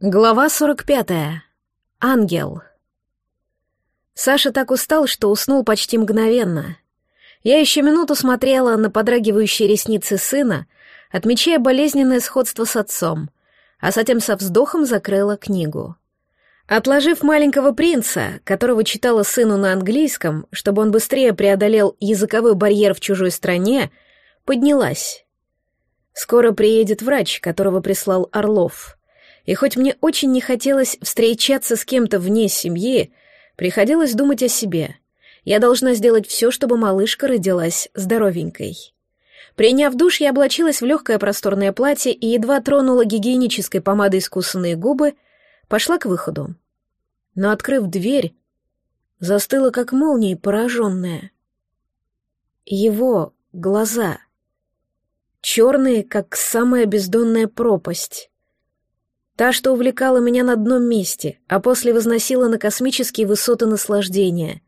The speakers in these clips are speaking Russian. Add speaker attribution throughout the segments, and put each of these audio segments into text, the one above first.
Speaker 1: Глава 45. Ангел. Саша так устал, что уснул почти мгновенно. Я еще минуту смотрела на подрагивающие ресницы сына, отмечая болезненное сходство с отцом, а затем со вздохом закрыла книгу. Отложив маленького принца, которого читала сыну на английском, чтобы он быстрее преодолел языковой барьер в чужой стране, поднялась. Скоро приедет врач, которого прислал Орлов — и хоть мне очень не хотелось встречаться с кем-то вне семьи, приходилось думать о себе. Я должна сделать все, чтобы малышка родилась здоровенькой. Приняв душ, я облачилась в легкое просторное платье и едва тронула гигиенической помадой искусанные губы, пошла к выходу. Но, открыв дверь, застыла как молнией пораженная. Его глаза. Черные, как самая бездонная пропасть. Та, что увлекала меня на одном месте, а после возносила на космические высоты наслаждения.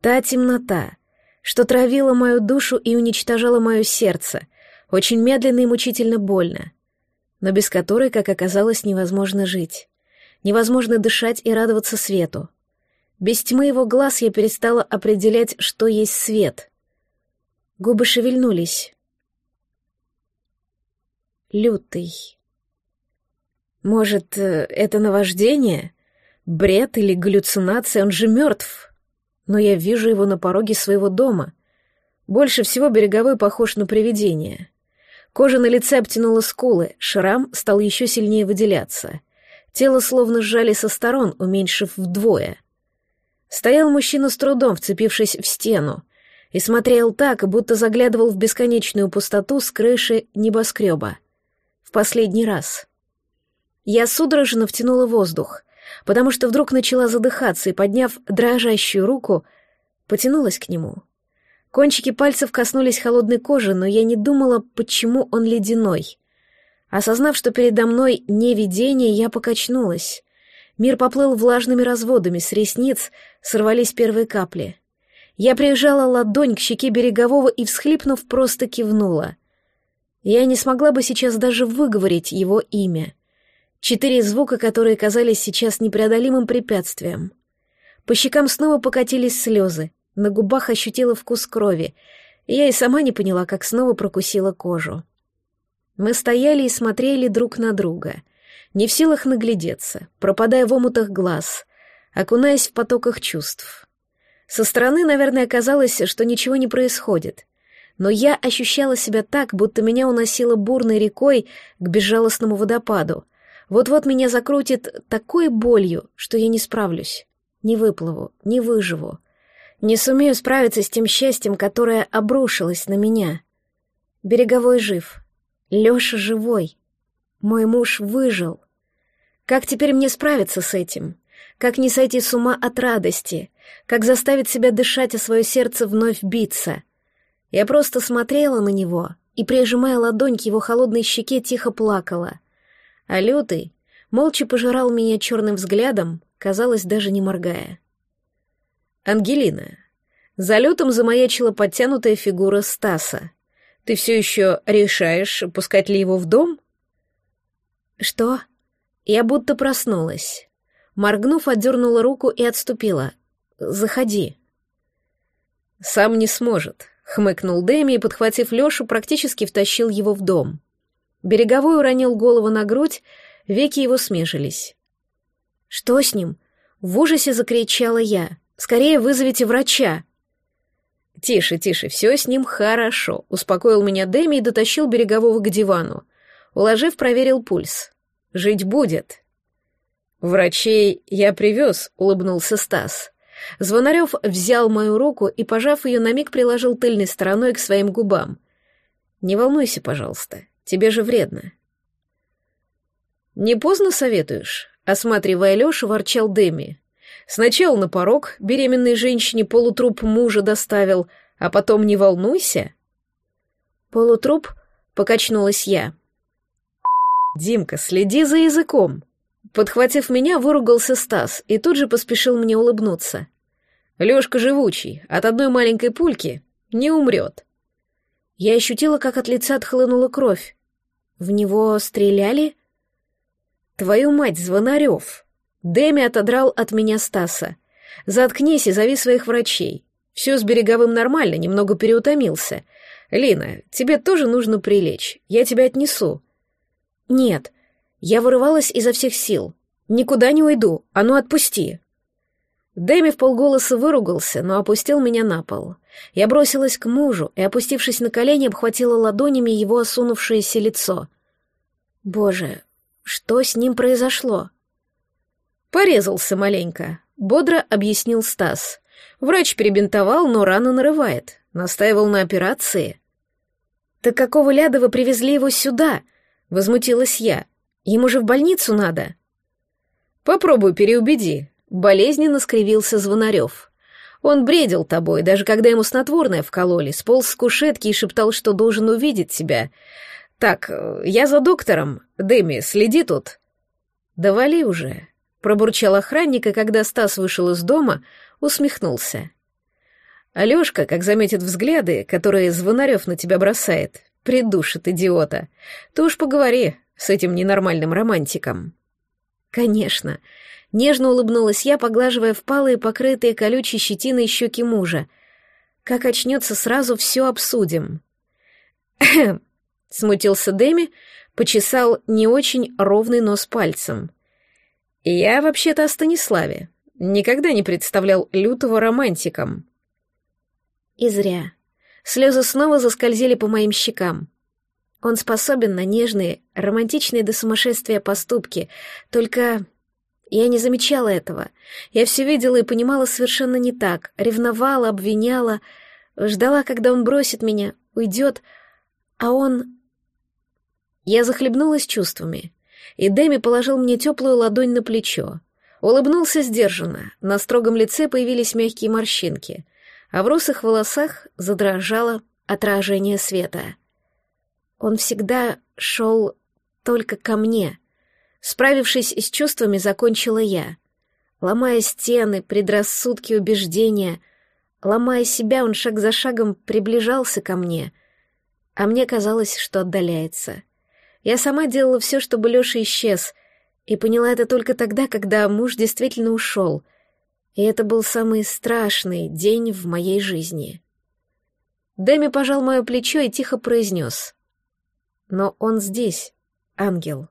Speaker 1: Та темнота, что травила мою душу и уничтожала мое сердце, очень медленно и мучительно больно, но без которой, как оказалось, невозможно жить. Невозможно дышать и радоваться свету. Без тьмы его глаз я перестала определять, что есть свет. Губы шевельнулись. Лютый. Может, э, это наваждение? Бред или галлюцинация? Он же мертв. Но я вижу его на пороге своего дома. Больше всего береговой похож на привидение. Кожа на лице обтянула скулы, шрам стал еще сильнее выделяться. Тело словно сжали со сторон, уменьшив вдвое. Стоял мужчина с трудом, вцепившись в стену, и смотрел так, будто заглядывал в бесконечную пустоту с крыши небоскреба. В последний раз — я судорожно втянула воздух, потому что вдруг начала задыхаться и, подняв дрожащую руку, потянулась к нему. Кончики пальцев коснулись холодной кожи, но я не думала, почему он ледяной. Осознав, что передо мной не видение, я покачнулась. Мир поплыл влажными разводами, с ресниц сорвались первые капли. Я прижала ладонь к щеке берегового и, всхлипнув, просто кивнула. Я не смогла бы сейчас даже выговорить его имя — Четыре звука, которые казались сейчас непреодолимым препятствием. По щекам снова покатились слезы, на губах ощутила вкус крови, и я и сама не поняла, как снова прокусила кожу. Мы стояли и смотрели друг на друга, не в силах наглядеться, пропадая в омутах глаз, окунаясь в потоках чувств. Со стороны, наверное, казалось, что ничего не происходит, но я ощущала себя так, будто меня уносило бурной рекой к безжалостному водопаду, вот-вот меня закрутит такой болью, что я не справлюсь. Не выплыву, не выживу. Не сумею справиться с тем счастьем, которое обрушилось на меня. Береговой жив. Лёша живой. Мой муж выжил. Как теперь мне справиться с этим? Как не сойти с ума от радости? Как заставить себя дышать, а свое сердце вновь биться? Я просто смотрела на него и, прижимая ладонь к его холодной щеке, тихо плакала а лютый молча пожирал меня черным взглядом, казалось, даже не моргая. «Ангелина, за лютом замаячила подтянутая фигура Стаса. Ты все еще решаешь, пускать ли его в дом?» «Что?» Я будто проснулась. Моргнув, отдернула руку и отступила. «Заходи». «Сам не сможет», — хмыкнул Дэми и, подхватив Лешу, практически втащил его в дом. Береговой уронил голову на грудь, веки его смежились. «Что с ним?» — в ужасе закричала я. «Скорее вызовите врача!» «Тише, тише, все с ним хорошо», — успокоил меня Дэми и дотащил Берегового к дивану. Уложив, проверил пульс. «Жить будет». «Врачей я привез», — улыбнулся Стас. Звонарев взял мою руку и, пожав ее, на миг приложил тыльной стороной к своим губам. «Не волнуйся, пожалуйста, Тебе же вредно. Не поздно советуешь? Осматривая Лешу, ворчал Дэми. Сначала на порог беременной женщине полутруп мужа доставил, а потом не волнуйся. Полутруп? Покачнулась я. Димка, следи за языком. Подхватив меня, выругался Стас и тут же поспешил мне улыбнуться. Лёшка живучий, от одной маленькой пульки не умрет. Я ощутила, как от лица отхлынула кровь. В него стреляли? Твою мать, Звонарев! Дэми отодрал от меня Стаса. Заткнись и зови своих врачей. Все с береговым нормально, немного переутомился. Лина, тебе тоже нужно прилечь. Я тебя отнесу. Нет. Я вырывалась изо всех сил. Никуда не уйду. А ну отпусти. Дэми в полголоса выругался, но опустил меня на пол. Я бросилась к мужу и, опустившись на колени, обхватила ладонями его осунувшееся лицо. Боже, что с ним произошло? Порезался маленько, бодро объяснил Стас. Врач перебинтовал, но рана нарывает. Настаивал на операции. «Так какого ляда вы привезли его сюда?» — возмутилась я. «Ему же в больницу надо». «Попробуй переубеди», — болезненно скривился Звонарев. Он бредил тобой, даже когда ему снотворное вкололи, сполз с кушетки и шептал, что должен увидеть тебя. Так, я за доктором. Дэми, следи тут. Да вали уже, пробурчал охранник, и когда Стас вышел из дома, усмехнулся. Алёшка, как заметит взгляды, которые Звонарев на тебя бросает, придушит идиота. Ты уж поговори с этим ненормальным романтиком. Конечно, Нежно улыбнулась я, поглаживая впалые, покрытые колючей щетиной щеки мужа. Как очнется, сразу все обсудим. смутился Дэми, почесал не очень ровный нос пальцем. Я вообще-то о Станиславе. Никогда не представлял лютого романтиком. И зря. Слезы снова заскользили по моим щекам. Он способен на нежные, романтичные до сумасшествия поступки, только я не замечала этого. Я все видела и понимала совершенно не так. Ревновала, обвиняла, ждала, когда он бросит меня, уйдет, а он... Я захлебнулась чувствами, и Дэми положил мне теплую ладонь на плечо. Улыбнулся сдержанно, на строгом лице появились мягкие морщинки, а в русых волосах задрожало отражение света. Он всегда шел только ко мне — Справившись с чувствами, закончила я. Ломая стены, предрассудки, убеждения, ломая себя, он шаг за шагом приближался ко мне, а мне казалось, что отдаляется. Я сама делала все, чтобы Леша исчез, и поняла это только тогда, когда муж действительно ушел, и это был самый страшный день в моей жизни. Дэми пожал мое плечо и тихо произнес. «Но он здесь, ангел».